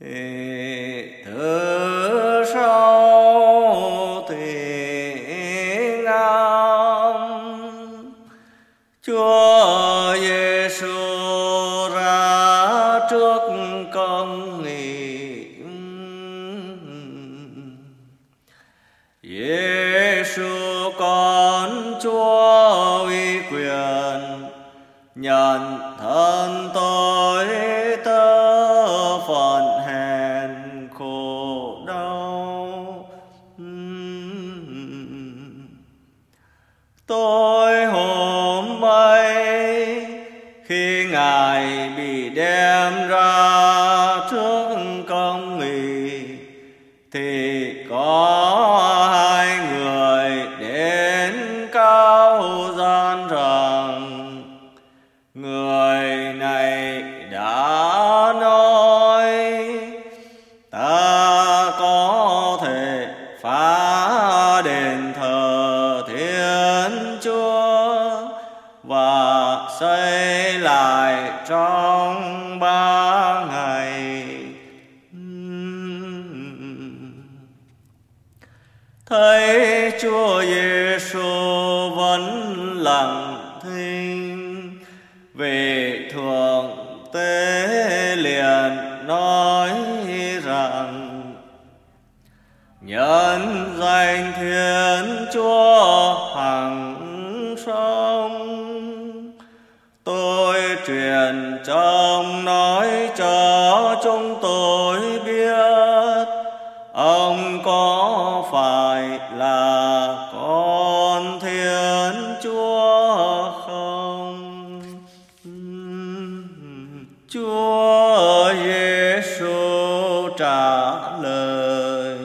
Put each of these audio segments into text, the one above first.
thì thứ sau thì ngam Chúa Giêsu ra trước công nghị Giêsu con Chúa uy quyền nhận thân tôi. Tôi hôm ấy khi ngài bị đem ra trước công nghị thì có và lại trong ba ngày. Thấy chúa giêsu vẫn lặng thinh về thượng tế liền nói rằng, nhân danh thiên chúa hằng truyền trong nói cho chúng tôi biết, ông có phải là con thiên chúa không? Chúa giêsu trả lời,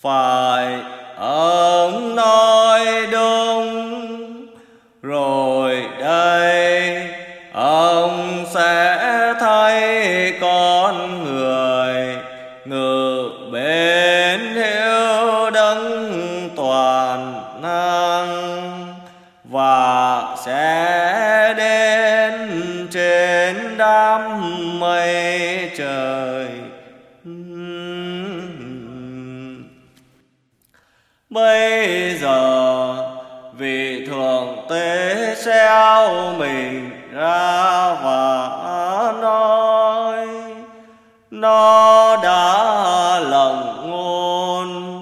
phải ông nói đúng ai con người ngự bên hiếu đấng toàn năng và sẽ đến trên đám mây trời. Bây giờ vị thượng tế xeo mình ra và nói nó đã lòng ngôn,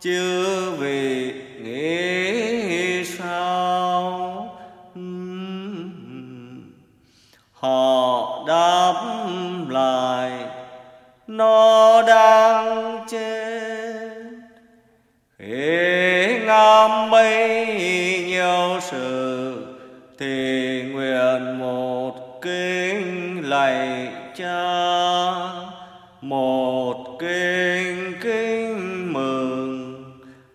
chứ vì nghĩ sao? Họ đáp lại, nó đang chết khi ngắm bấy nhiêu sự, thì nguyện một kinh lạy cha một kinh kinh mừng,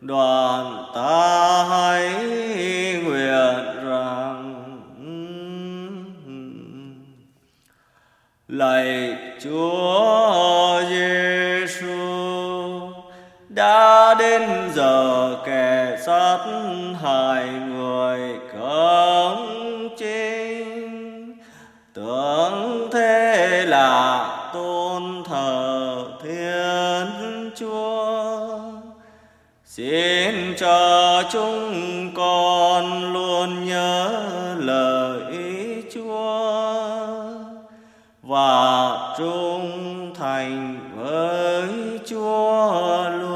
đoàn ta hãy nguyện rằng. Lạy Chúa Giêsu đã đến giờ kẻ sát hại thiên chúa xin cho chúng con luôn nhớ lời chúa và trung thành với Chúa luôn.